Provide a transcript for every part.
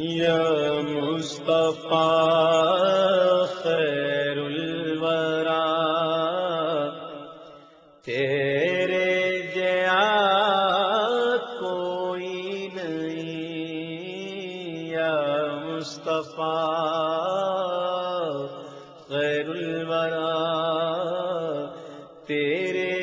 یا مصطفیٰ خیر الورا تیرے جیا کوئی نہیں یا مصطفیٰ خیر الورا تیرے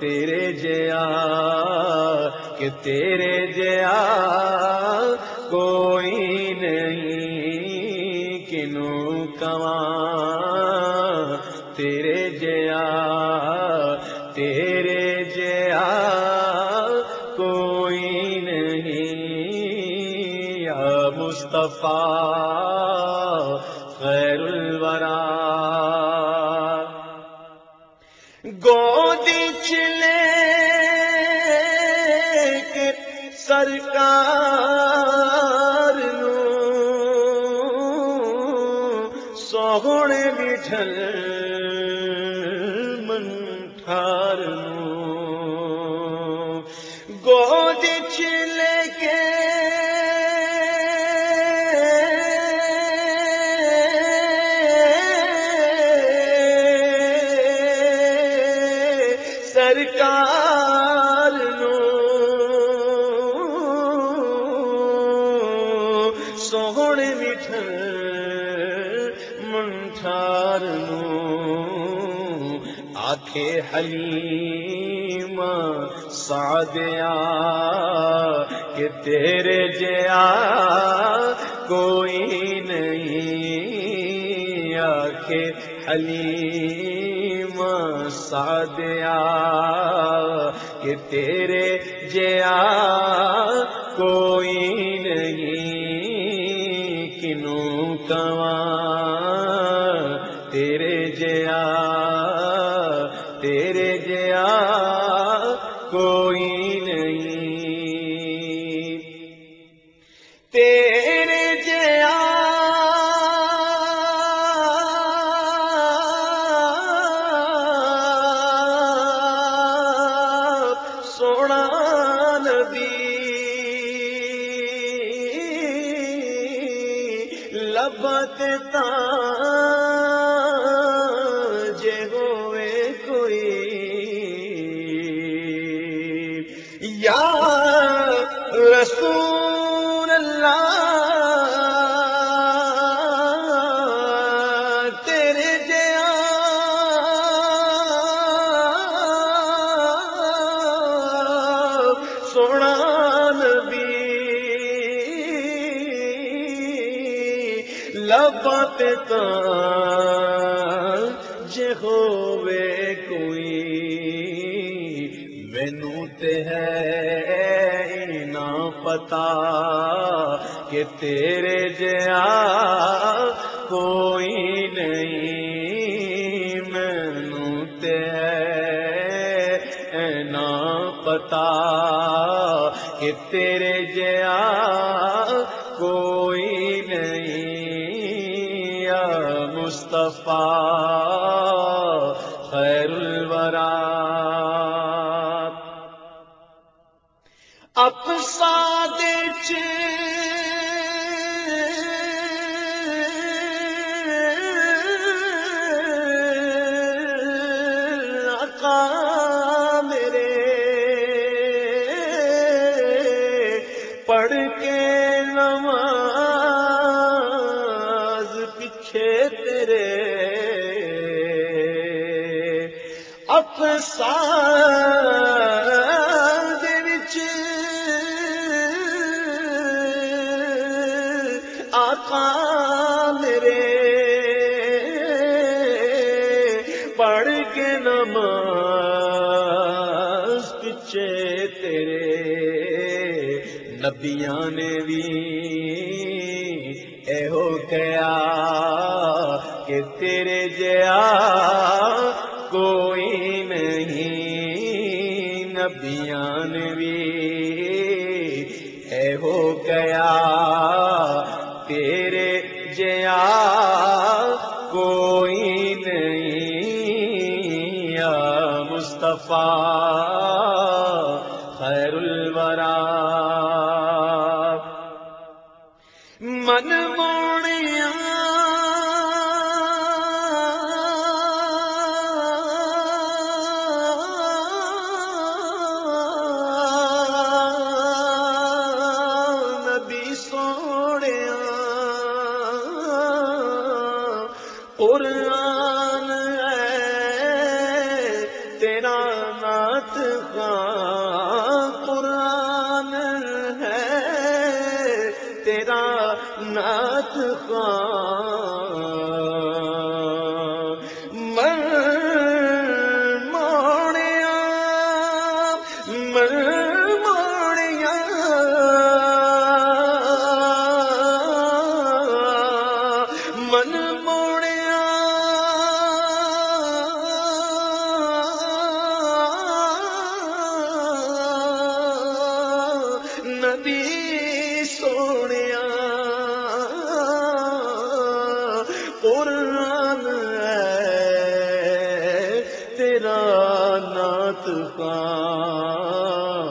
تیرے جیا، کہ تیرے جیا کوئی نہیں کنو کماں تیرے جیا تیرے جیا کوئی نہیں۔ یا مصطفیٰ، خیر الورا۔ گودی کے سرکار سونے بٹھل من ٹھار سونے مٹھ منٹار آخے حلیم کہ تیرے جیا کوئی نہیں۔ آخے حلیم سادیا کہ تیرے جیا کوئی لبت جے ہووے کوئی، مینو تے ہے نہ پتا کہ تیرے جیا کوئی نہیں، مینو تے ہے نہ پتا کہ تیرے جیا افساد آقا میرے پڑھ کے نماز پیچھے تیرے افساد نماز پچھے تیرے۔ نبیاں نے بھی اے ہو گیا کہ تیرے جیا کوئی نہیں۔ نبیاں نے بھی اے ہو گیا تیرے جیا تیرا خان من موڑیا من موڑیا من موڑیا نبی نات خان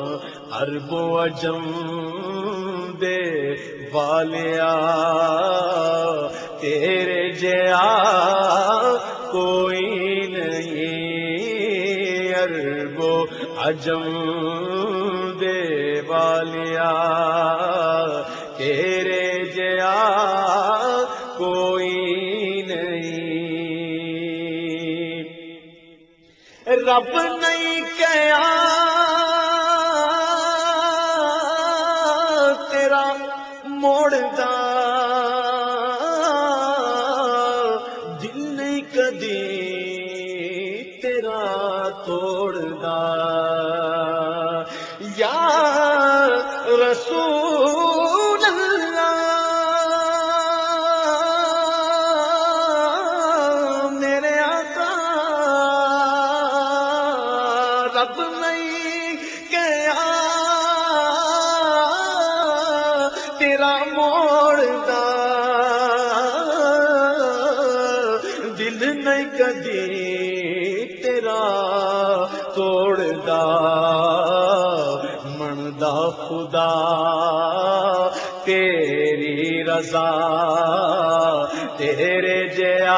عرب و عجم دے والیا تیرے جیا کوئی نہیں عرب و عجم رب نہیں کیا تیرا موڑتا دل کدی تیرا توڑدا، مندا خدا، تیری رضا، تیرے جیا،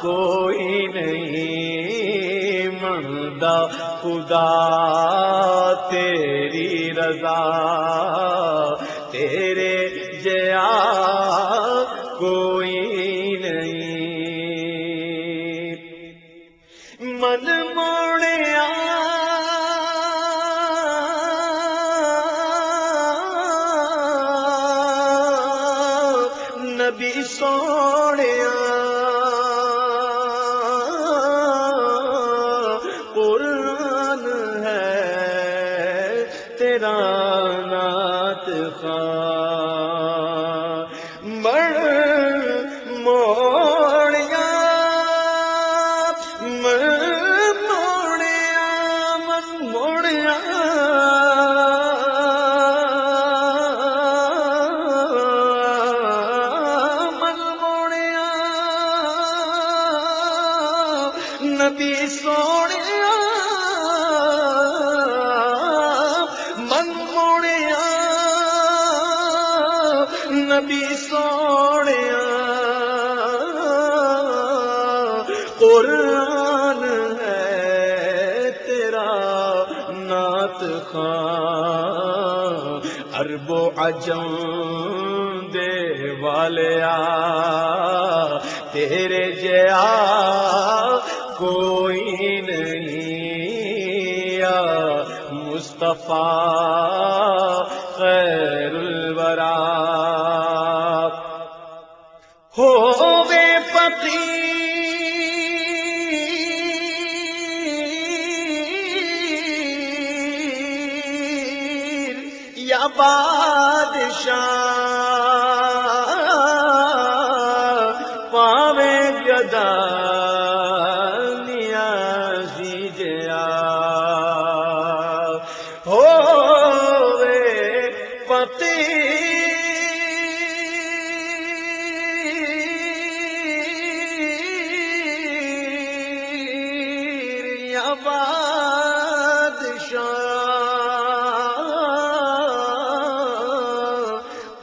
کوئی نہیں، مندا خدا، تیری رضا، تیرے جیا، کوئی نات قرآن ہے تیرا نات خان عرب و عجم دے والیا تیرے جیا کوئی نہیں یا مصطفیٰ خیر الورا۔ بادشاہ پاوے گدا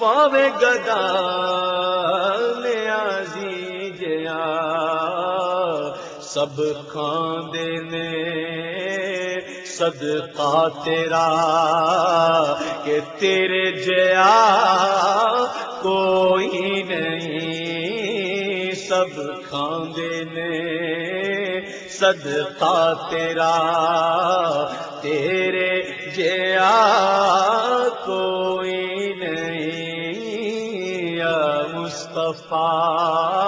پاوے گدا نیازی جیا سب کھاندے نے صدقہ تیرا کہ تیرے جیا کوئی نہیں، سب کھاندے نے صدقہ تیرا تیرے جیا کوئی مصطفیٰ